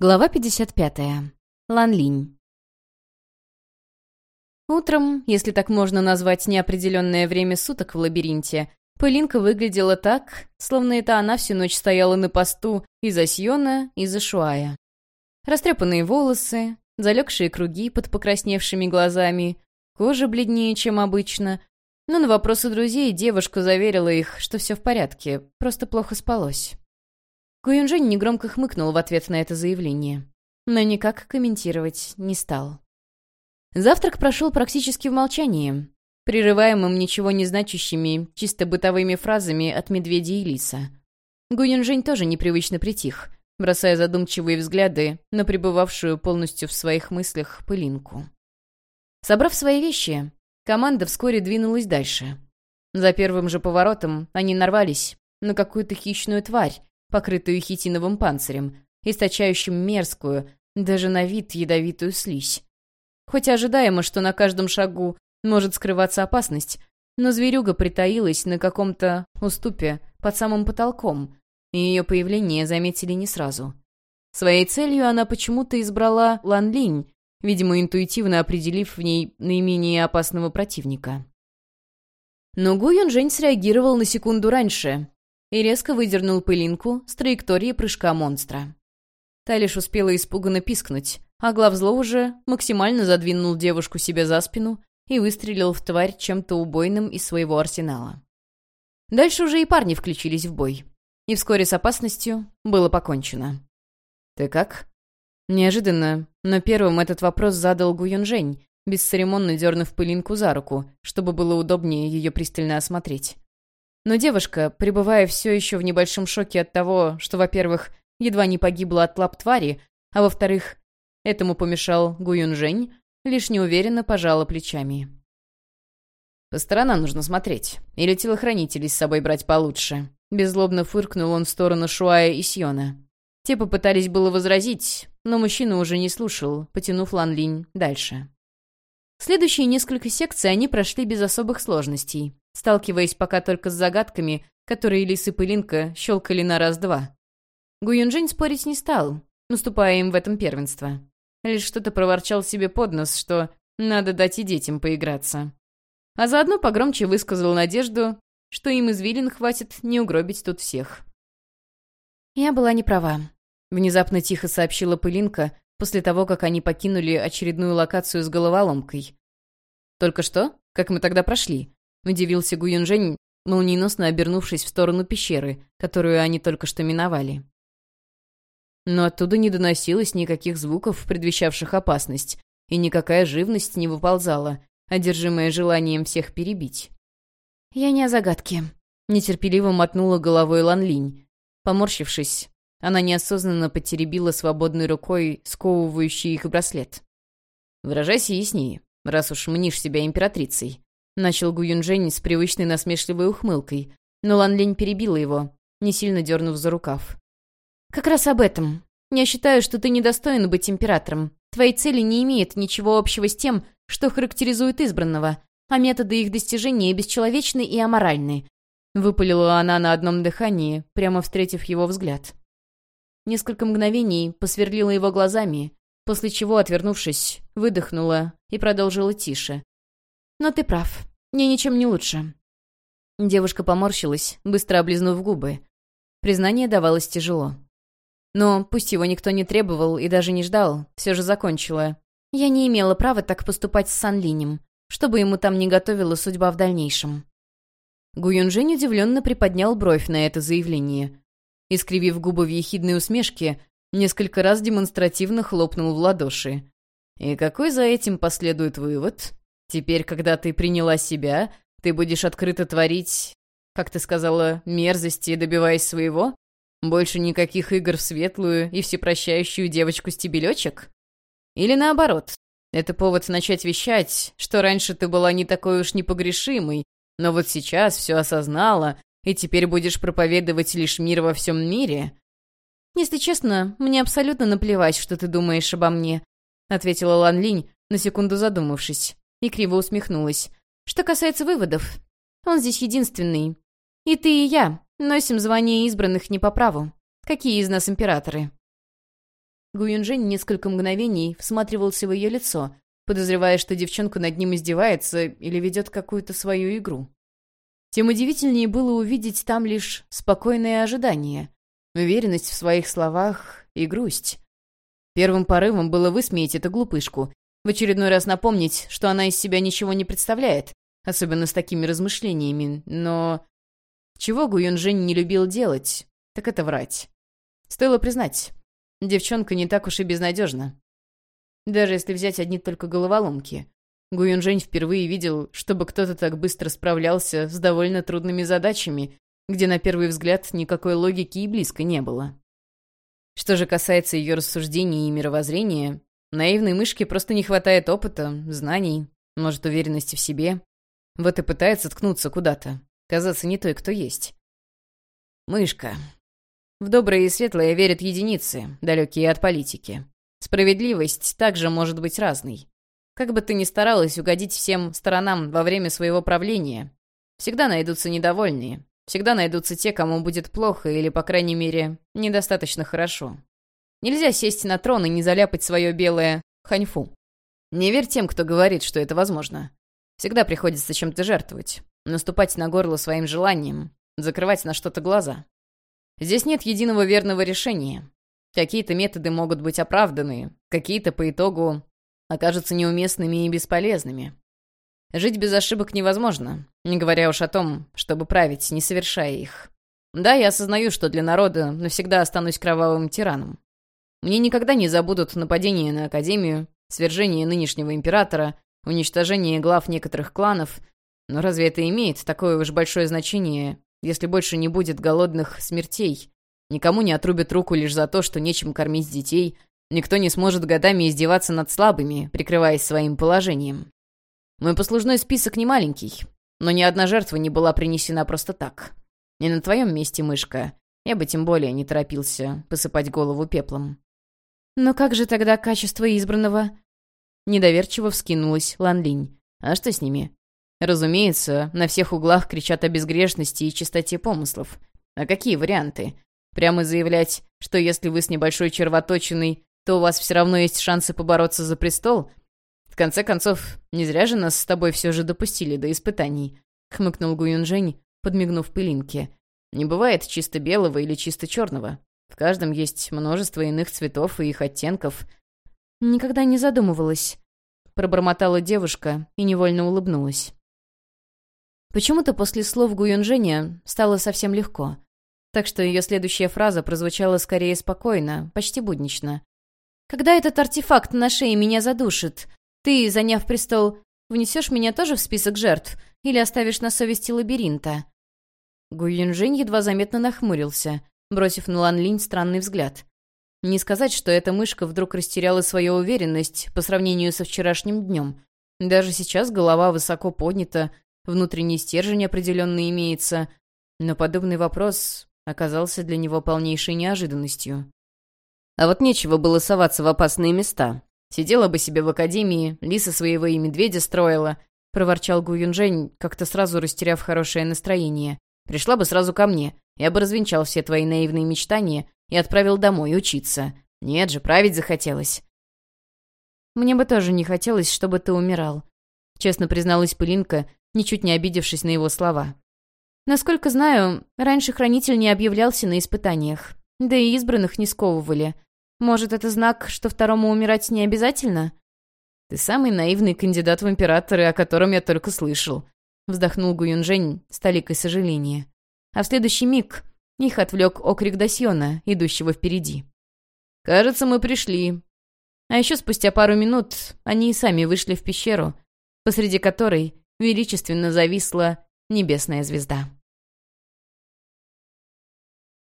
Глава 55. Лан Линь. Утром, если так можно назвать неопределенное время суток в лабиринте, Пылинка выглядела так, словно это она всю ночь стояла на посту и за Сьона, и за Шуая. Растрепанные волосы, залегшие круги под покрасневшими глазами, кожа бледнее, чем обычно. Но на вопросы друзей девушка заверила их, что все в порядке, просто плохо спалось. Гуюнжэнь негромко хмыкнул в ответ на это заявление, но никак комментировать не стал. Завтрак прошел практически в молчании, прерываемым ничего не значащими, чисто бытовыми фразами от медведя и лиса. Гуюнжэнь тоже непривычно притих, бросая задумчивые взгляды на пребывавшую полностью в своих мыслях пылинку. Собрав свои вещи, команда вскоре двинулась дальше. За первым же поворотом они нарвались на какую-то хищную тварь, покрытую хитиновым панцирем, источающим мерзкую, даже на вид ядовитую слизь. Хоть ожидаемо, что на каждом шагу может скрываться опасность, но зверюга притаилась на каком-то уступе под самым потолком, и ее появление заметили не сразу. Своей целью она почему-то избрала Лан Линь, видимо, интуитивно определив в ней наименее опасного противника. Но Гу Юнжэнь среагировал на секунду раньше и резко выдернул пылинку с траектории прыжка монстра. Та лишь успела испуганно пискнуть, а главзло уже максимально задвинул девушку себе за спину и выстрелил в тварь чем-то убойным из своего арсенала. Дальше уже и парни включились в бой. И вскоре с опасностью было покончено. «Ты как?» Неожиданно, но первым этот вопрос задал Гу Юнжэнь, бесцеремонно дернув пылинку за руку, чтобы было удобнее ее пристально осмотреть. Но девушка, пребывая все еще в небольшом шоке от того, что, во-первых, едва не погибла от лап твари, а во-вторых, этому помешал Гуюнжэнь, лишь неуверенно пожала плечами. «По сторонам нужно смотреть. Или телохранителей с собой брать получше». Беззлобно фыркнул он в сторону Шуая и Сьона. Те попытались было возразить, но мужчина уже не слушал, потянув Лан Линь дальше. Следующие несколько секций они прошли без особых сложностей, сталкиваясь пока только с загадками, которые Лис и Пылинка щелкали на раз-два. Гуюнжень спорить не стал, наступая им в этом первенство. Лишь что-то проворчал себе под нос, что надо дать и детям поиграться. А заодно погромче высказал надежду, что им извилин хватит не угробить тут всех. «Я была не права», — внезапно тихо сообщила Пылинка после того, как они покинули очередную локацию с головоломкой. «Только что? Как мы тогда прошли?» Удивился Гуюнжэнь, молниеносно обернувшись в сторону пещеры, которую они только что миновали. Но оттуда не доносилось никаких звуков, предвещавших опасность, и никакая живность не выползала, одержимая желанием всех перебить. «Я не о загадке», — нетерпеливо мотнула головой Лан Линь. Поморщившись, она неосознанно потеребила свободной рукой сковывающий их браслет. «Выражайся яснее, раз уж мнишь себя императрицей», Начал Гу Юнжэнь с привычной насмешливой ухмылкой, но Лан Лень перебила его, не сильно дернув за рукав. «Как раз об этом. Я считаю, что ты недостоин быть императором. Твои цели не имеют ничего общего с тем, что характеризует избранного, а методы их достижения бесчеловечны и аморальны», выпалила она на одном дыхании, прямо встретив его взгляд. Несколько мгновений посверлила его глазами, после чего, отвернувшись, выдохнула и продолжила тише. «Но ты прав. Мне ничем не лучше». Девушка поморщилась, быстро облизнув губы. Признание давалось тяжело. Но, пусть его никто не требовал и даже не ждал, все же закончила. Я не имела права так поступать с Санлинем, чтобы ему там не готовила судьба в дальнейшем. Гуюнжень удивленно приподнял бровь на это заявление. Искривив губы в ехидной усмешке, несколько раз демонстративно хлопнул в ладоши. «И какой за этим последует вывод?» Теперь, когда ты приняла себя, ты будешь открыто творить, как ты сказала, мерзости, добиваясь своего? Больше никаких игр в светлую и всепрощающую девочку-стебелечек? Или наоборот, это повод начать вещать, что раньше ты была не такой уж непогрешимой, но вот сейчас все осознала, и теперь будешь проповедовать лишь мир во всем мире? «Если честно, мне абсолютно наплевать, что ты думаешь обо мне», — ответила Лан Линь, на секунду задумавшись и криво усмехнулась. «Что касается выводов, он здесь единственный. И ты, и я носим звание избранных не по праву. Какие из нас императоры?» Гу Юнжэнь несколько мгновений всматривался в ее лицо, подозревая, что девчонка над ним издевается или ведет какую-то свою игру. Тем удивительнее было увидеть там лишь спокойное ожидание, уверенность в своих словах и грусть. Первым порывом было высмеять эту глупышку, в очередной раз напомнить, что она из себя ничего не представляет, особенно с такими размышлениями, но... Чего Гу Юнжэнь не любил делать, так это врать. Стоило признать, девчонка не так уж и безнадежна. Даже если взять одни только головоломки. Гу Юнжэнь впервые видел, чтобы кто-то так быстро справлялся с довольно трудными задачами, где на первый взгляд никакой логики и близко не было. Что же касается ее рассуждений и мировоззрения, наивной мышке просто не хватает опыта, знаний, может, уверенности в себе. Вот и пытается ткнуться куда-то, казаться не той, кто есть. Мышка. В доброе и светлое верят единицы, далекие от политики. Справедливость также может быть разной. Как бы ты ни старалась угодить всем сторонам во время своего правления, всегда найдутся недовольные, всегда найдутся те, кому будет плохо или, по крайней мере, недостаточно хорошо. Нельзя сесть на трон и не заляпать свое белое ханьфу. Не верь тем, кто говорит, что это возможно. Всегда приходится чем-то жертвовать, наступать на горло своим желанием, закрывать на что-то глаза. Здесь нет единого верного решения. Какие-то методы могут быть оправданы, какие-то по итогу окажутся неуместными и бесполезными. Жить без ошибок невозможно, не говоря уж о том, чтобы править, не совершая их. Да, я осознаю, что для народа навсегда останусь кровавым тираном. Мне никогда не забудут нападение на Академию, свержение нынешнего императора, уничтожение глав некоторых кланов. Но разве это имеет такое уж большое значение, если больше не будет голодных смертей? Никому не отрубят руку лишь за то, что нечем кормить детей, никто не сможет годами издеваться над слабыми, прикрываясь своим положением. Мой послужной список не маленький, но ни одна жертва не была принесена просто так. Не на твоем месте, мышка. Я бы тем более не торопился посыпать голову пеплом. «Но как же тогда качество избранного?» Недоверчиво вскинулась Лан Линь. «А что с ними?» «Разумеется, на всех углах кричат о безгрешности и чистоте помыслов. А какие варианты? Прямо заявлять, что если вы с небольшой червоточиной, то у вас все равно есть шансы побороться за престол? В конце концов, не зря же нас с тобой все же допустили до испытаний», — хмыкнул Гуюнжень, подмигнув пылинке. «Не бывает чисто белого или чисто черного. Каждом есть множество иных цветов и их оттенков. Никогда не задумывалась. Пробормотала девушка и невольно улыбнулась. Почему-то после слов Гуюнжэня стало совсем легко. Так что ее следующая фраза прозвучала скорее спокойно, почти буднично. «Когда этот артефакт на шее меня задушит, ты, заняв престол, внесешь меня тоже в список жертв или оставишь на совести лабиринта?» Гуюнжэнь едва заметно нахмурился, бросив на Лан Линь странный взгляд. Не сказать, что эта мышка вдруг растеряла свою уверенность по сравнению со вчерашним днем. Даже сейчас голова высоко поднята, внутренний стержень определенно имеется, но подобный вопрос оказался для него полнейшей неожиданностью. А вот нечего было соваться в опасные места. Сидела бы себе в академии, лиса своего и медведя строила, проворчал Гу Юнжэнь, как-то сразу растеряв хорошее настроение. Пришла бы сразу ко мне, я бы развенчал все твои наивные мечтания и отправил домой учиться. Нет же, править захотелось. Мне бы тоже не хотелось, чтобы ты умирал. Честно призналась Пылинка, ничуть не обидевшись на его слова. Насколько знаю, раньше хранитель не объявлялся на испытаниях. Да и избранных не сковывали. Может, это знак, что второму умирать не обязательно? Ты самый наивный кандидат в императоры, о котором я только слышал вздохнул Гуюнжэнь с толикой сожаления. А в следующий миг их отвлек окрик Дасьона, идущего впереди. «Кажется, мы пришли». А еще спустя пару минут они и сами вышли в пещеру, посреди которой величественно зависла небесная звезда.